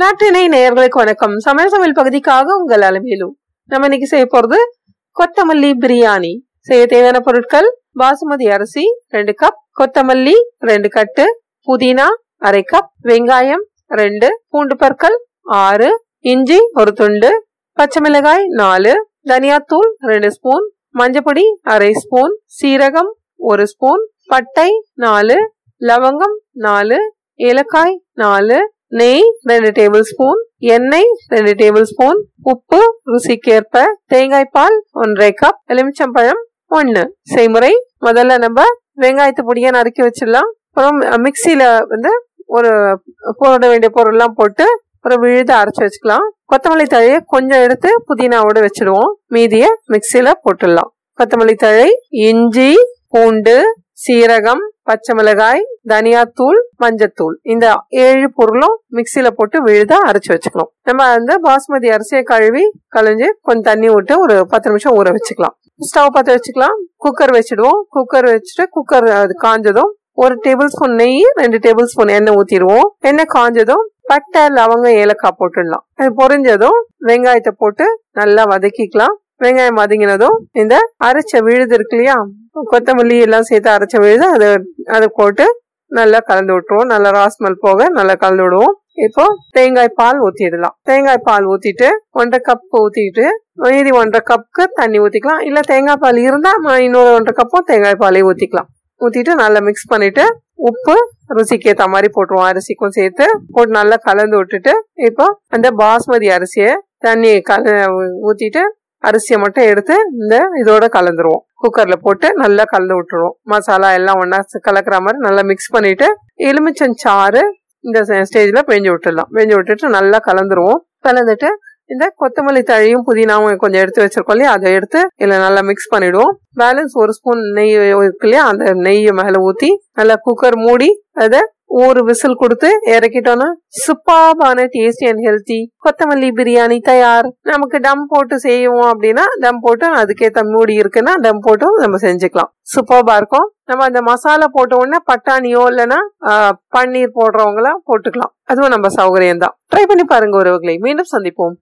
நாட்டினை நேயர்களுக்கு வணக்கம். சமையல் சமையல் பகுதிக்காக உங்கள் அலமையிலும் நம்ம இன்னைக்கு செய்ய போறது கொத்தமல்லி பிரியாணி. செய்ய தேவையான பொருட்கள் பாசுமதி அரிசி ரெண்டு கப் கொத்தமல்லி ரெண்டு கட்டு புதினா அரை கப் வெங்காயம் ரெண்டு பூண்டு பற்கள் ஆறு இஞ்சி ஒரு துண்டு பச்சை மிளகாய் நாலு தனியாத்தூள் ரெண்டு ஸ்பூன் மஞ்சப்பொடி அரை ஸ்பூன் சீரகம் ஒரு ஸ்பூன் பட்டை நாலு லவங்கம் நாலு ஏலக்காய் நாலு நெய் ரெண்டு டேபிள் ஸ்பூன் எண்ணெய் ரெண்டு டேபிள் ஸ்பூன் உப்பு ருசிக்கேற்ப தேங்காய் பால் ஒன்றரை கப் எலுமிச்சம்பழம் ஒன்று செய்முறை முதல்ல நம்ம வெங்காயத்தை பொடியாக நறுக்கி வச்சிடலாம். அப்புறம் மிக்சியில வந்து ஒரு போட வேண்டிய பொருள்லாம் போட்டு ஒரு விழுத அரைச்சி வச்சுக்கலாம். கொத்தமல்லி தழையை கொஞ்சம் எடுத்து புதினாவோட வச்சிடுவோம். மீதியை மிக்சியில போட்டுடலாம். கொத்தமல்லி தழை இஞ்சி பூண்டு சீரகம் பச்சை மிளகாய் தனியாத்தூள் மஞ்சத்தூள் இந்த ஏழு பொருளும் மிக்சியில போட்டு விழுதா அரைச்சி வச்சுக்கணும். நம்ம அந்த பாஸ்மதி அரிசியை கழுவி கழிஞ்சு கொஞ்சம் தண்ணி விட்டு ஒரு பத்து நிமிஷம் ஊற வச்சுக்கலாம். ஸ்டவ் பற்ற வச்சுக்கலாம். குக்கர் வச்சிடுவோம். குக்கர் வச்சுட்டு குக்கர் அது காஞ்சதும் ஒரு டேபிள் ஸ்பூன் நெய் ரெண்டு டேபிள் ஸ்பூன் எண்ணெய் ஊத்திடுவோம். எண்ணெய் காஞ்சதும் பட்டை லவங்க ஏலக்காய் போட்டுடலாம். அது பொரிஞ்சதும் வெங்காயத்தை போட்டு நல்லா வதக்கிக்கலாம். வெங்காயம் வதங்கினதும் இந்த அரைச்ச விழுது இருக்கு இல்லையா? கொத்தமல்லி எல்லாம் சேர்த்து அரைச்ச விழுது அதை அதை போட்டு நல்லா கலந்து விட்டுருவோம். நல்லா ராஸ்மல் போக நல்லா கலந்து விடுவோம். இப்போ தேங்காய் பால் ஊத்திடலாம். தேங்காய் பால் ஊத்திட்டு ஒன்றரை கப் ஊத்திட்டு மீதி ஒன்றரை கப்புக்கு தண்ணி ஊத்திக்கலாம். இல்ல தேங்காய் பால் இருந்தா இன்னொரு ஒன்றரை கப்பும் தேங்காய் பாலே ஊத்திக்கலாம். ஊத்திட்டு நல்லா மிக்ஸ் பண்ணிட்டு உப்பு ருசிக்கு ஏற்ற மாதிரி போட்டுருவோம். அரிசிக்கும் சேர்த்து போட்டு நல்லா கலந்து விட்டுட்டு இப்போ அந்த பாஸ்மதி அரிசியை தண்ணி கல ஊத்திட்டு அரிசியை மட்டும் எடுத்து இந்த இதோட கலந்துருவோம். குக்கரில் போட்டு நல்லா கலந்து விட்டுருவோம். மசாலா எல்லாம் ஒன்றா கலக்கிற மாதிரி நல்லா மிக்ஸ் பண்ணிட்டு எலுமிச்சஞ்சாறு இந்த ஸ்டேஜில் பெஞ்சு விட்டுடலாம். பெஞ்சு விட்டுட்டு நல்லா கலந்துருவோம். கலந்துட்டு இந்த கொத்தமல்லி தழையும் புதினாவும் கொஞ்சம் எடுத்து வச்சிருக்கோம் இல்லையா? அதை எடுத்து இதில் நல்லா மிக்ஸ் பண்ணிவிடுவோம் பேலன்ஸ் ஒரு ஸ்பூன் நெய் இருக்கு இல்லையா? அந்த நெய்யை மேலே ஊற்றி நல்லா குக்கர் மூடி அதை ஒரு விசில் கொடுத்து இறக்கிட்டோம்னா சூப்பாபான டேஸ்டி அண்ட் ஹெல்த்தி கொத்தமல்லி பிரியாணி தயார். நமக்கு டம் போட்டு செய்வோம் அப்படின்னா டம் போட்டு அதுக்கேற்ற மூடி இருக்குன்னா டம் போட்டும் நம்ம செஞ்சுக்கலாம். சூப்பர்பா இருக்கும். நம்ம அந்த மசாலா போட்ட உடனே பட்டாணியோ இல்லைன்னா பன்னீர் போடுறவங்களா போட்டுக்கலாம். அதுவும் நம்ம சௌகரியம் தான் ட்ரை பண்ணி பாருங்க உறவுகளை. மீண்டும் சந்திப்போம்.